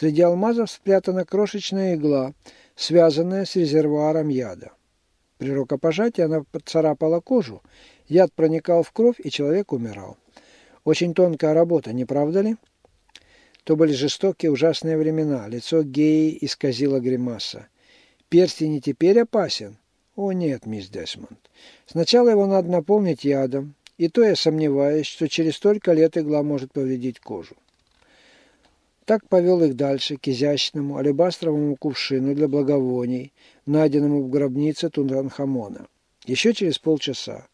Среди алмазов спрятана крошечная игла, связанная с резервуаром яда. При рукопожатии она поцарапала кожу, яд проникал в кровь, и человек умирал. Очень тонкая работа, не правда ли? То были жестокие, ужасные времена. Лицо геи исказило гримаса. Перстень не теперь опасен? О нет, мисс Десмонд. Сначала его надо наполнить ядом, и то я сомневаюсь, что через столько лет игла может повредить кожу. Так повел их дальше, к изящному алебастровому кувшину для благовоний, найденному в гробнице Тутанхамона. Еще через полчаса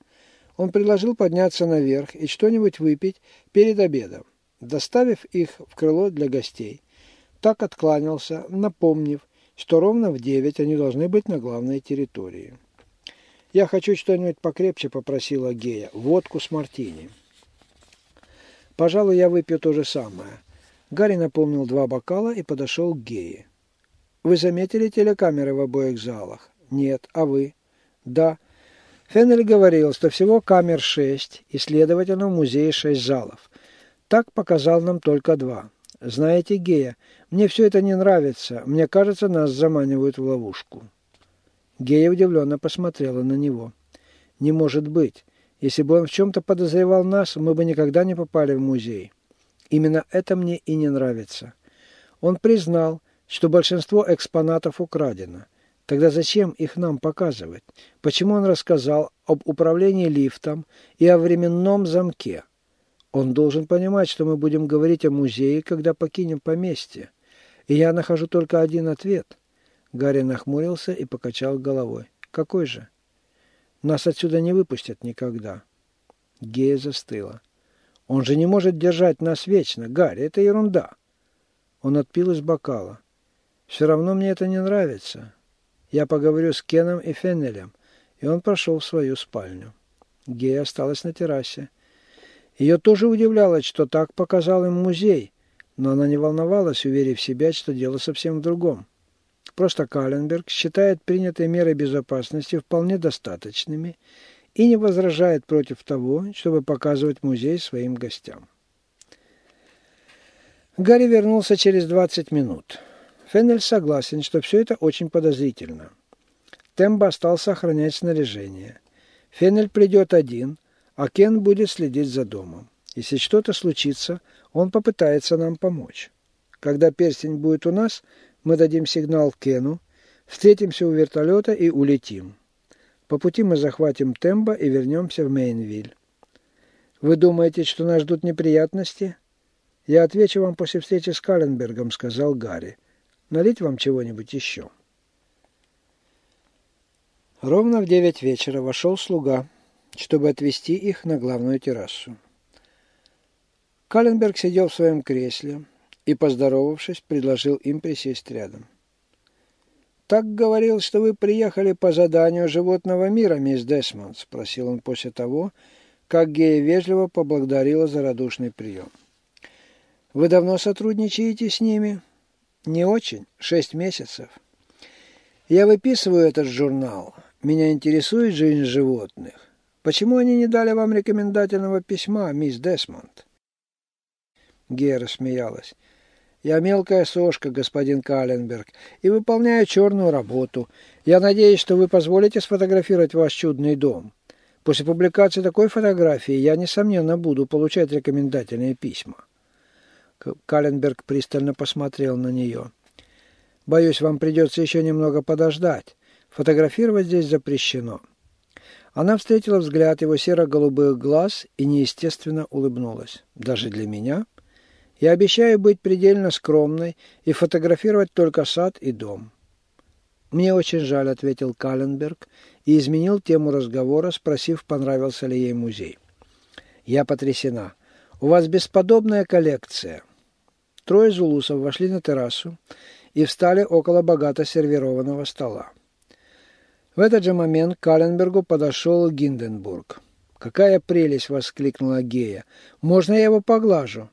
он предложил подняться наверх и что-нибудь выпить перед обедом, доставив их в крыло для гостей. Так откланялся, напомнив, что ровно в девять они должны быть на главной территории. «Я хочу что-нибудь покрепче», — попросила Гея. «Водку с мартини». «Пожалуй, я выпью то же самое». Гарри наполнил два бокала и подошел к Гее. «Вы заметили телекамеры в обоих залах?» «Нет. А вы?» «Да». Феннель говорил, что всего камер шесть, и, следовательно, в музее шесть залов. Так показал нам только два. Знаете, Гея, мне все это не нравится. Мне кажется, нас заманивают в ловушку. Гея удивленно посмотрела на него. «Не может быть. Если бы он в чем-то подозревал нас, мы бы никогда не попали в музей. Именно это мне и не нравится. Он признал, что большинство экспонатов украдено. Тогда зачем их нам показывать? Почему он рассказал об управлении лифтом и о временном замке? Он должен понимать, что мы будем говорить о музее, когда покинем поместье. И я нахожу только один ответ – Гарри нахмурился и покачал головой. «Какой же?» «Нас отсюда не выпустят никогда». Гея застыла. «Он же не может держать нас вечно, Гарри, это ерунда». Он отпил из бокала. «Все равно мне это не нравится. Я поговорю с Кеном и Феннелем». И он прошел в свою спальню. Гея осталась на террасе. Ее тоже удивляло, что так показал им музей, но она не волновалась, уверив себя, что дело совсем в другом. Просто Каленберг считает принятые меры безопасности вполне достаточными и не возражает против того, чтобы показывать музей своим гостям. Гарри вернулся через 20 минут. Феннель согласен, что все это очень подозрительно. Тембо остался охранять снаряжение. Феннель придет один, а Кен будет следить за домом. Если что-то случится, он попытается нам помочь. Когда перстень будет у нас, мы дадим сигнал Кену, встретимся у вертолета и улетим. По пути мы захватим Тембо и вернемся в Мейнвиль. Вы думаете, что нас ждут неприятности? Я отвечу вам после встречи с Каленбергом, сказал Гарри. Налить вам чего-нибудь еще? Ровно в девять вечера вошел слуга, чтобы отвезти их на главную террасу. Каленберг сидел в своем кресле, и, поздоровавшись, предложил им присесть рядом. «Так говорил, что вы приехали по заданию животного мира, мисс Десмонд?» – спросил он после того, как Гея вежливо поблагодарила за радушный прием. «Вы давно сотрудничаете с ними?» «Не очень. Шесть месяцев». «Я выписываю этот журнал. Меня интересует жизнь животных. Почему они не дали вам рекомендательного письма, мисс Десмонд?» Гея рассмеялась. Я мелкая сошка, господин Каленберг, и выполняю черную работу. Я надеюсь, что вы позволите сфотографировать ваш чудный дом. После публикации такой фотографии я, несомненно, буду получать рекомендательные письма. Каленберг пристально посмотрел на нее. «Боюсь, вам придется еще немного подождать. Фотографировать здесь запрещено». Она встретила взгляд его серо-голубых глаз и неестественно улыбнулась. «Даже для меня?» Я обещаю быть предельно скромной и фотографировать только сад и дом». «Мне очень жаль», — ответил Каленберг и изменил тему разговора, спросив, понравился ли ей музей. «Я потрясена. У вас бесподобная коллекция». Трое зулусов вошли на террасу и встали около богато сервированного стола. В этот же момент к Каленбергу подошел Гинденбург. «Какая прелесть!» — воскликнула Гея. «Можно я его поглажу?»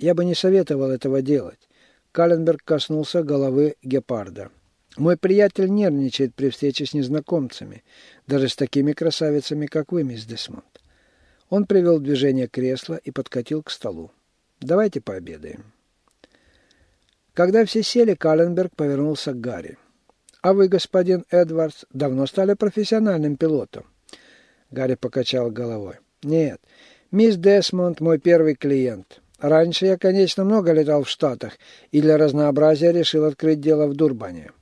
Я бы не советовал этого делать. Каленберг коснулся головы гепарда. Мой приятель нервничает при встрече с незнакомцами, даже с такими красавицами, как вы, мисс Десмонд. Он привел движение кресло и подкатил к столу. Давайте пообедаем. Когда все сели, Калленберг повернулся к Гарри. «А вы, господин Эдвардс, давно стали профессиональным пилотом?» Гарри покачал головой. «Нет, мисс Десмонд мой первый клиент. Раньше я, конечно, много летал в Штатах и для разнообразия решил открыть дело в Дурбане».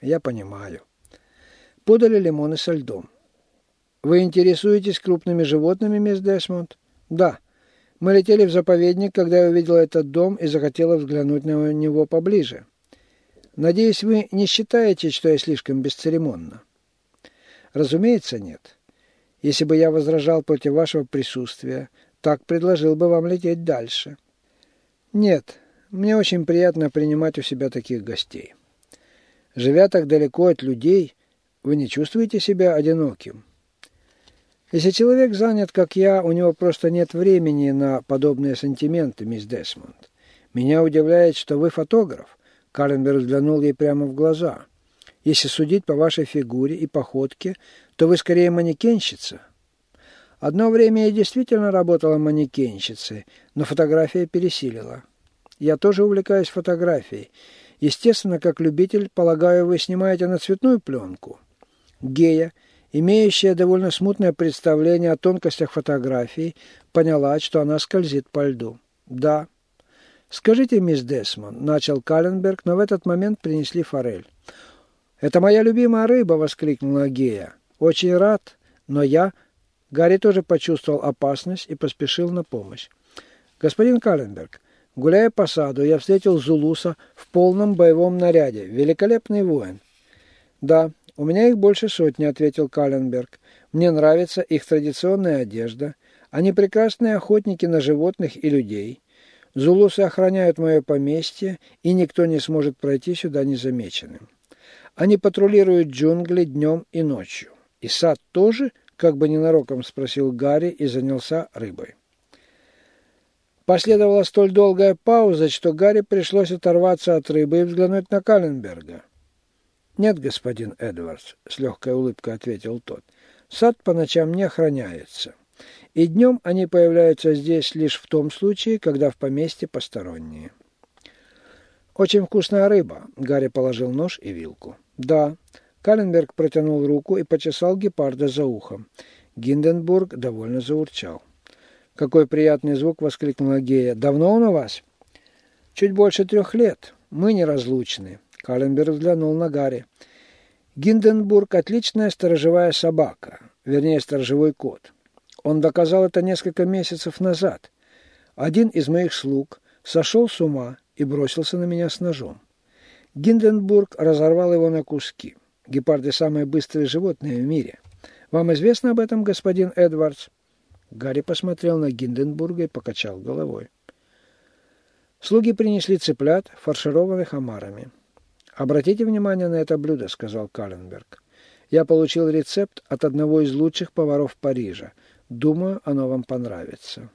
«Я понимаю». Подали лимоны со льдом. «Вы интересуетесь крупными животными, мисс Десмонд?» «Да». Мы летели в заповедник, когда я увидела этот дом и захотела взглянуть на него поближе. Надеюсь, вы не считаете, что я слишком бесцеремонна? Разумеется, нет. Если бы я возражал против вашего присутствия, так предложил бы вам лететь дальше. Нет, мне очень приятно принимать у себя таких гостей. Живя так далеко от людей, вы не чувствуете себя одиноким? Если человек занят, как я, у него просто нет времени на подобные сантименты, мисс Десмонд. Меня удивляет, что вы фотограф. Карленберг взглянул ей прямо в глаза. Если судить по вашей фигуре и походке, то вы скорее манекенщица. Одно время я действительно работала манекенщицей, но фотография пересилила. Я тоже увлекаюсь фотографией. Естественно, как любитель, полагаю, вы снимаете на цветную пленку. Гея – имеющая довольно смутное представление о тонкостях фотографии, поняла, что она скользит по льду. «Да». «Скажите, мисс Десмон», — начал Калленберг, но в этот момент принесли форель. «Это моя любимая рыба!» — воскликнула Гея. «Очень рад, но я...» Гарри тоже почувствовал опасность и поспешил на помощь. «Господин Калленберг, гуляя по саду, я встретил Зулуса в полном боевом наряде. Великолепный воин». «Да, «У меня их больше сотни», — ответил Калленберг. «Мне нравится их традиционная одежда. Они прекрасные охотники на животных и людей. Зулусы охраняют мое поместье, и никто не сможет пройти сюда незамеченным. Они патрулируют джунгли днем и ночью. И сад тоже?» — как бы ненароком спросил Гарри и занялся рыбой. Последовала столь долгая пауза, что Гарри пришлось оторваться от рыбы и взглянуть на Калленберга. «Нет, господин Эдвардс», — с легкой улыбкой ответил тот. «Сад по ночам не охраняется, и днем они появляются здесь лишь в том случае, когда в поместье посторонние». «Очень вкусная рыба», — Гарри положил нож и вилку. «Да». Каленберг протянул руку и почесал гепарда за ухом. Гинденбург довольно заурчал. «Какой приятный звук!» — воскликнула Гея. «Давно он у вас?» «Чуть больше трех лет. Мы неразлучны. Каленберг взглянул на Гарри. Гинденбург – отличная сторожевая собака, вернее, сторожевой кот. Он доказал это несколько месяцев назад. Один из моих слуг сошел с ума и бросился на меня с ножом. Гинденбург разорвал его на куски. Гепарды – самые быстрые животные в мире. Вам известно об этом, господин Эдвардс? Гарри посмотрел на Гинденбурга и покачал головой. Слуги принесли цыплят, фаршированных омарами. «Обратите внимание на это блюдо», — сказал Каленберг. «Я получил рецепт от одного из лучших поваров Парижа. Думаю, оно вам понравится».